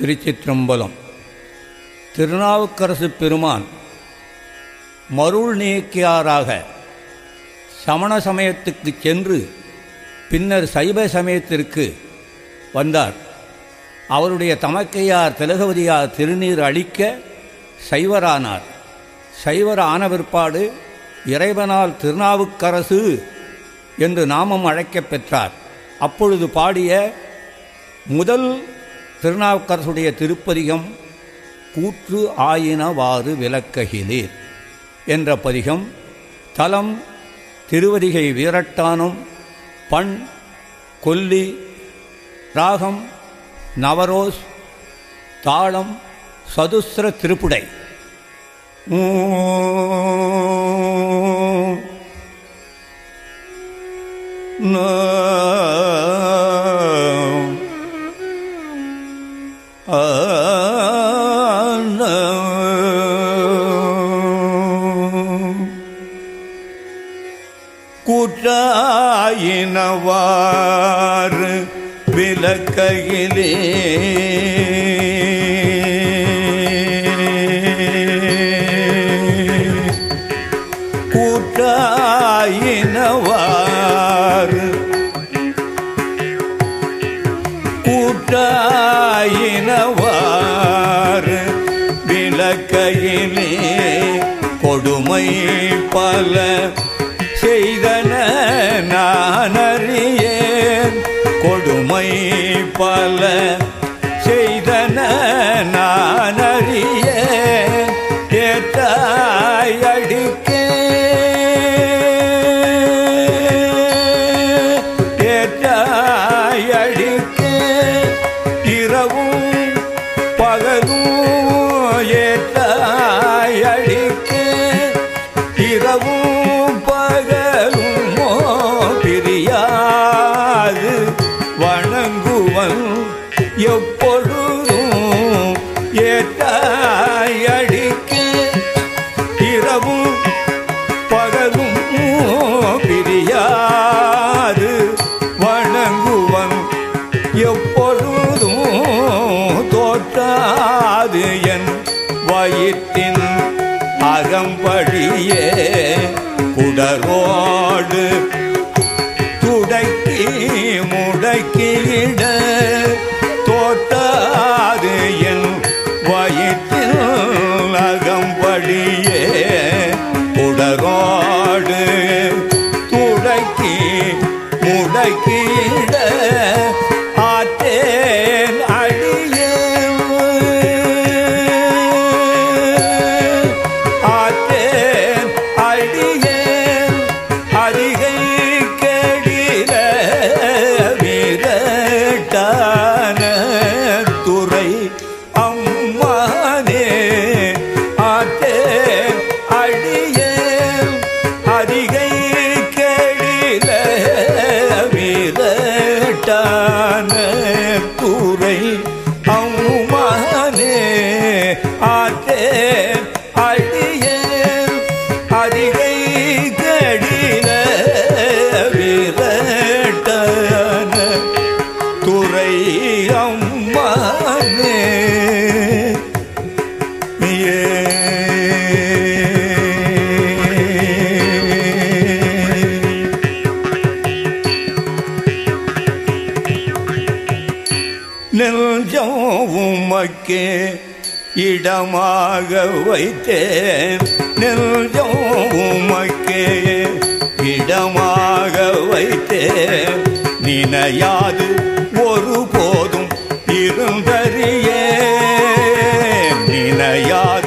திருச்சிற்றம்பலம். திருநாவுக்கரசு பெருமான் மருள் நீக்கியாராக சமண சமயத்துக்கு சென்று பின்னர் சைவ சமயத்திற்கு வந்தார். அவருடைய தமக்கையார் திலகவதியார் திருநீர் அளிக்க சைவரானார். சைவர் ஆன பிற்பாடு இறைவனால் திருநாவுக்கரசு என்று நாமம் அழைக்கப் பெற்றார். அப்பொழுது பாடிய முதல் திருநாவுக்கரசுடைய திருப்பதிகம் கூற்று ஆயினவாறு விளக்ககிலீர் என்ற பதிகம் தலம் திருவதிகை வீரட்டானம் பண் கொல்லி ராகம் நவரோஸ் தாளம் சதுஸ்ர திருப்புடை. கூற்றாயினவாறு விளக்கையிலே கூற்றாயினவாறு கூற்றாயினவாறு விளக்கையிலே கொடுமை பல செய்தன நான் அறியே கொடுமை பல செய்தன நான் அறிய வணங்குவன். எப்போ முடக்கிட இடமாக வைத்தேன். நெஞ்சம் உமக்கே இடமாக வைத்தேன். நினையாது ஒரு போதும் இருந்தறியே நினையாது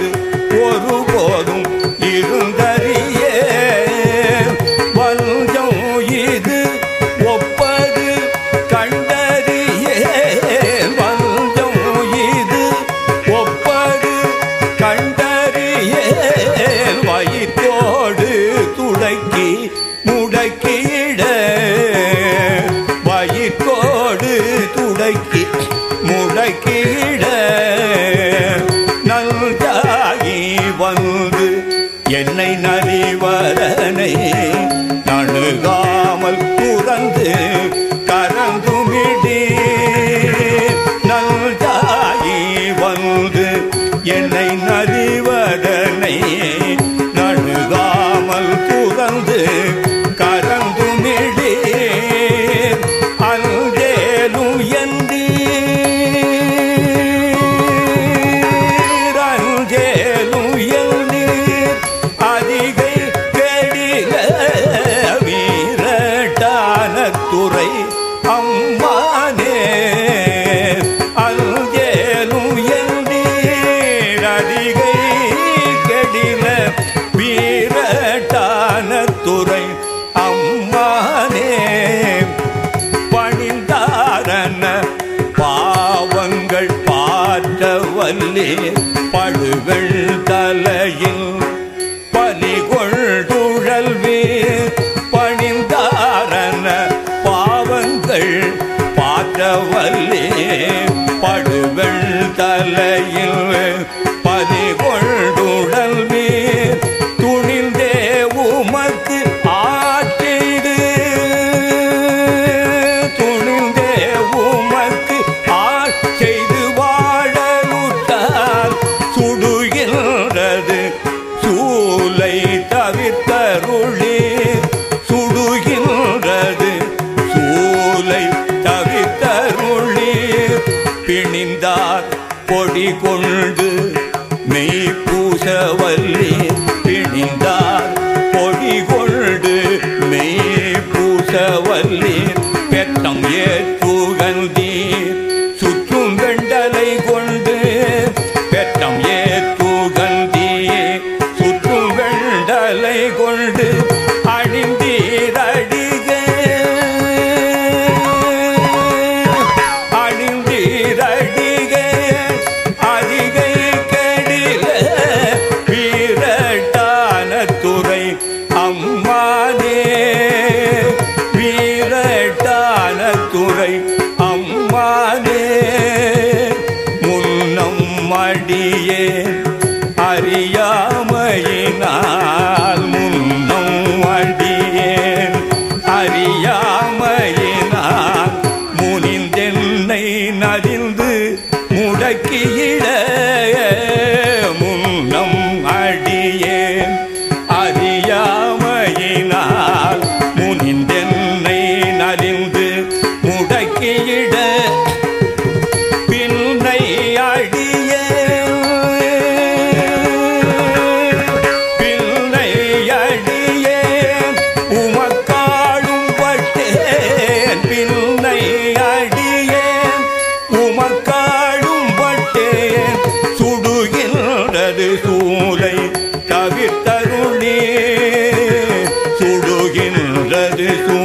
Jesus.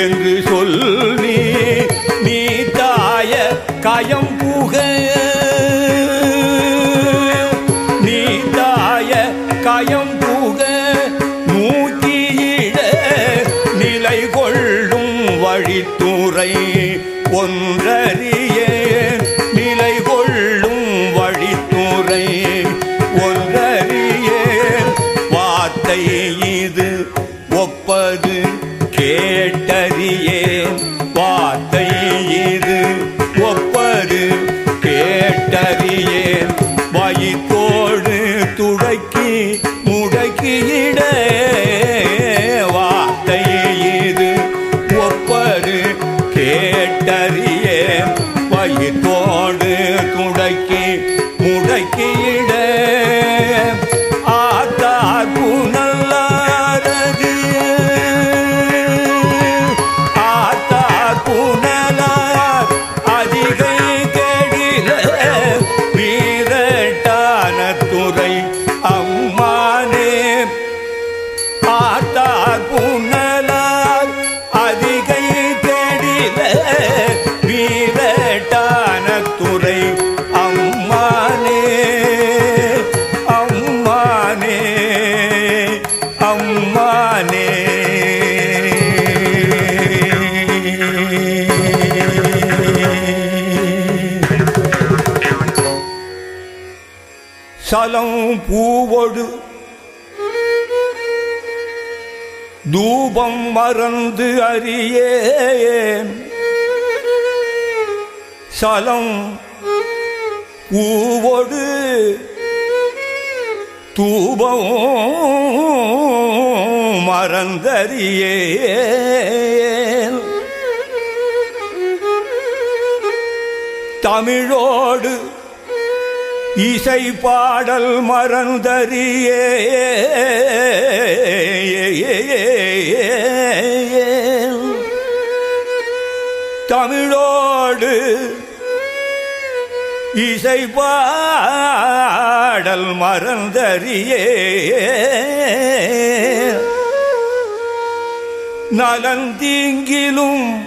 என்று சொல் நீ தாய கயம் புகழ் சலம் பூவொடு. தூபம் மறந்து அறியேன். சலம் பூவொடு. தூபம் மறந்தறியேன். தமிழோடு இசை பாடல் மறந்தறியே. தமிழோடு இசை பாடல் மறந்தறியே. நலந்தீங்கிலும்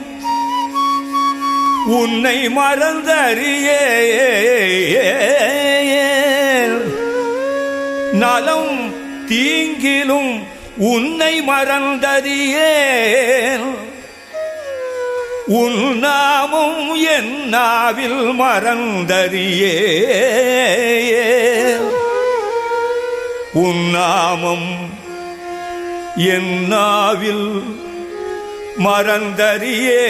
உன்னை மறந்தறியே நலம் தீங்கிலும் உன்னை மறந்தறியேன். உன் நாமும் என் நாவில் மறந்தறியே உன் என் நாவில் மறந்தறியே.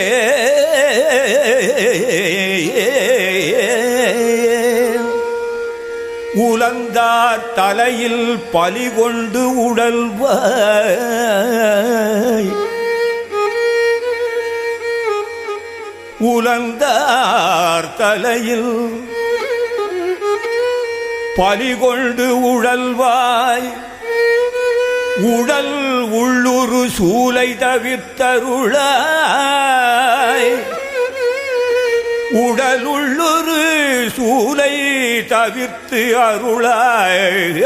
உலந்தார் தலையில் பலி கொண்டு உடல்வாய். உலந்தார் தலையில் பலி கொண்டு உழல்வாய் உடல் குரு சூலை தவிர்த்தருளாய். உடலுள்ளொரு சூலை தவிர்த்து அருளாய்.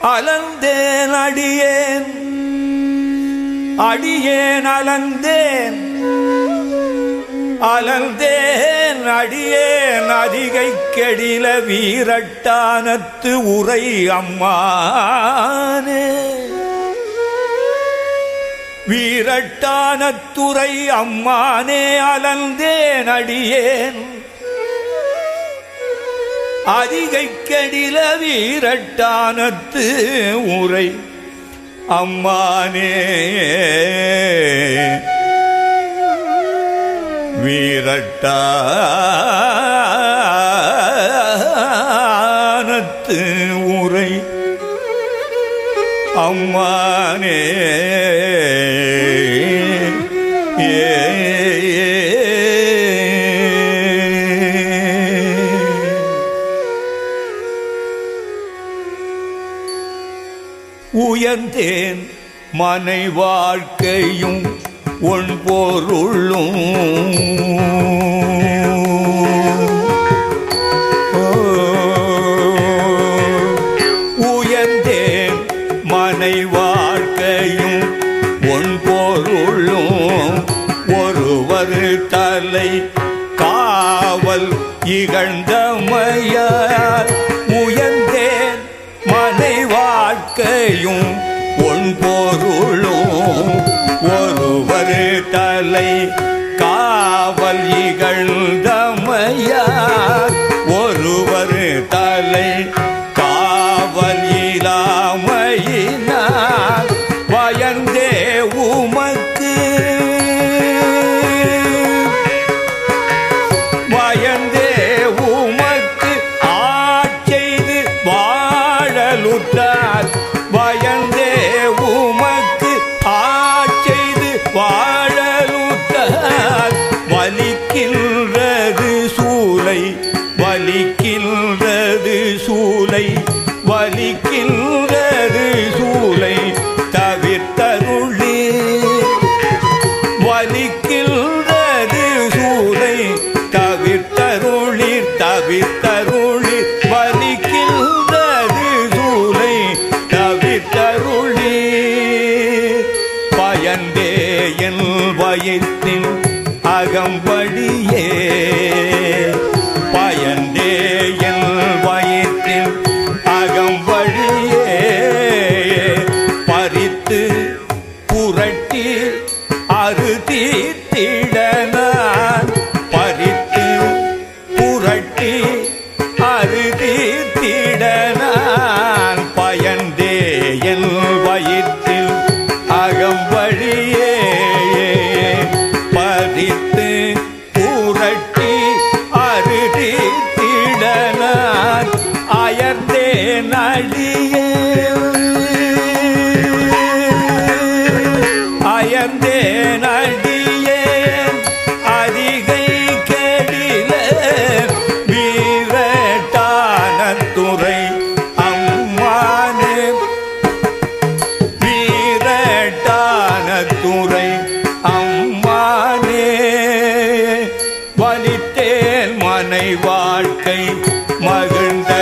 அலந்தேன் அடியேன். அடியேன் அலந்தேன். அலந்தேன் நடியே அதிகை கெடில வீரட்டானத்து உரை அம்மானே. வீரட்டானத்துறை அம்மானே அலந்தேன் அடியேன் அதிகை கெடில வீரட்டானத்து உரை அம்மானே. வீரட்டானத்து உரை. அம்மானே உயர்ந்தேன் மனை வாழ்க்கையும் ஒன் பொருளும். உயர்ந்தேன் மனை வாழ்க்கையும் ஒன் பொருளும். ஒருவர் தலை காவல் இகழ்ந்தமையார் உயர்ந்தேன் மனை வாழ்க்கையும் ஒன் பொருளும். ஒருவர் தலை வலிக்கின்றது சூலை வலிக்க மனை வாழ்க்கை மகிழ்ந்த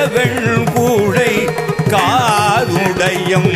சங்கவெள் கூடை காருடையம்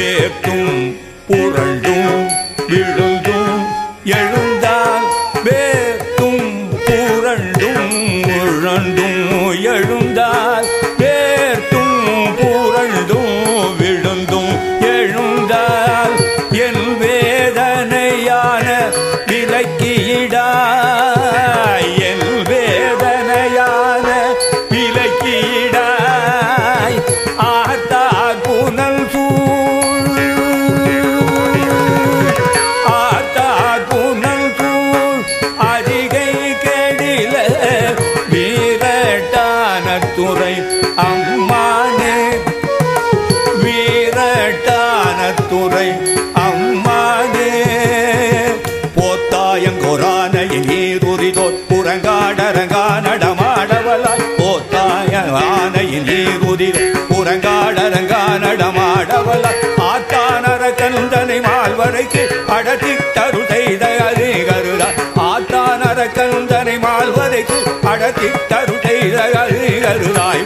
பேத்தும் புரண்டும் விழும் மால்வரைக்கு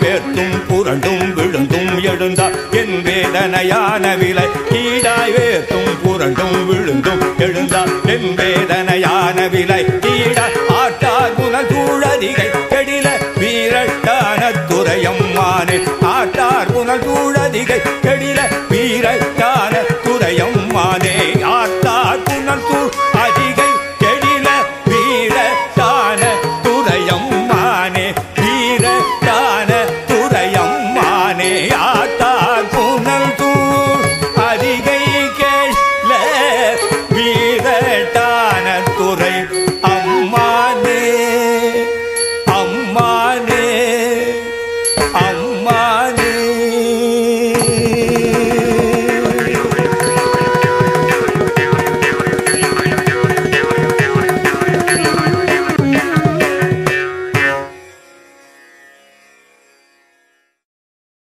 வேர்த்தும் புரண்டும் விழுந்தும் எழுந்தா என் வேதனையான விலை கீழாய் வேர்த்தும் புரண்டும் விழுந்தும் எழுந்தா என் வேதனையான விலை கீழ ஆட்டார் குணல் சூழதிகை கெடில வீரட்டான துறையம்மானே. ஆட்டார் குணல் சூழதிகை கெடில வீரட்டான